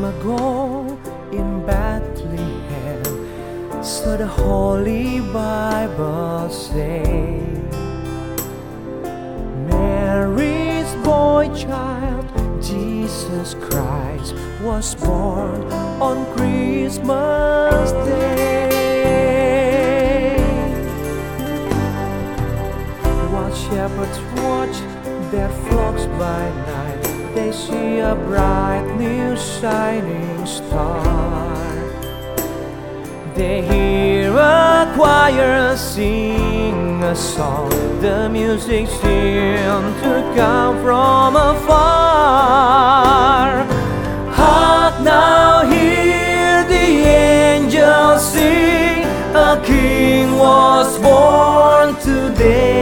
go in Bethlehem, so the Holy Bible say. Mary's boy child, Jesus Christ, was born on Christmas Day. While shepherds watch their flocks by night, they see a bright new shining star. They hear a choir sing a song. The music seemed to come from afar. Hark now, hear the angels sing. A king was born today,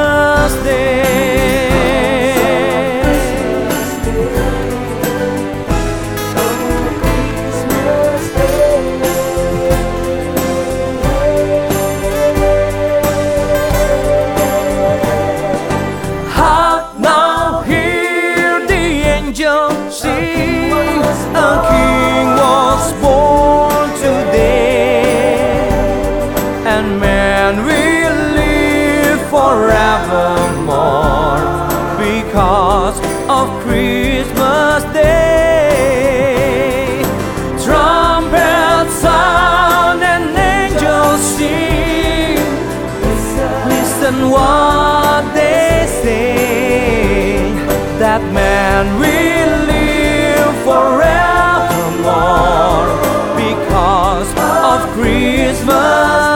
forevermore because of Christmas Day. Trumpet sound and angels sing. Listen listen what